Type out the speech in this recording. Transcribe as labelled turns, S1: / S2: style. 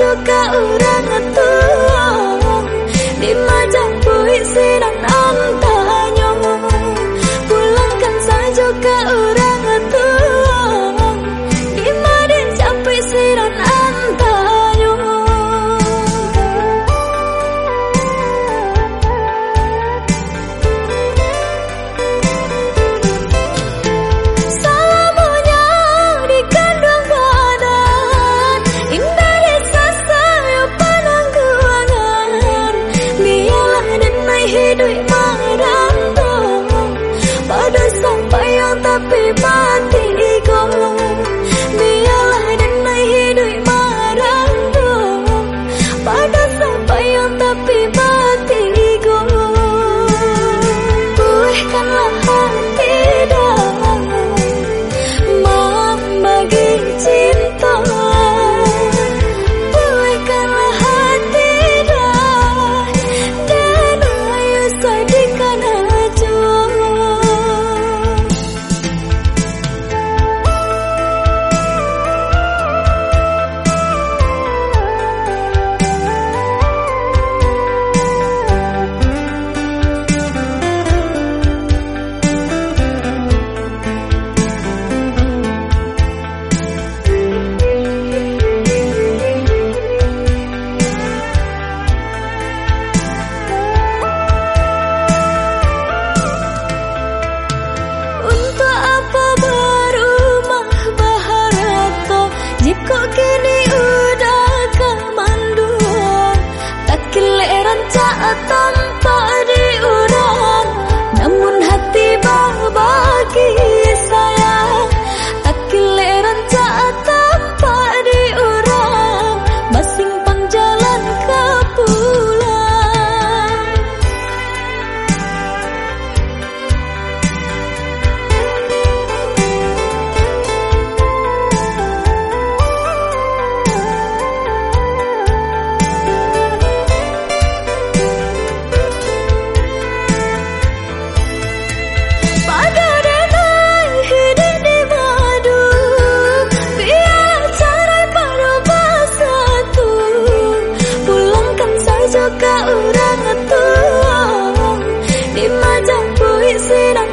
S1: suka urang leran ca tam tak dancing on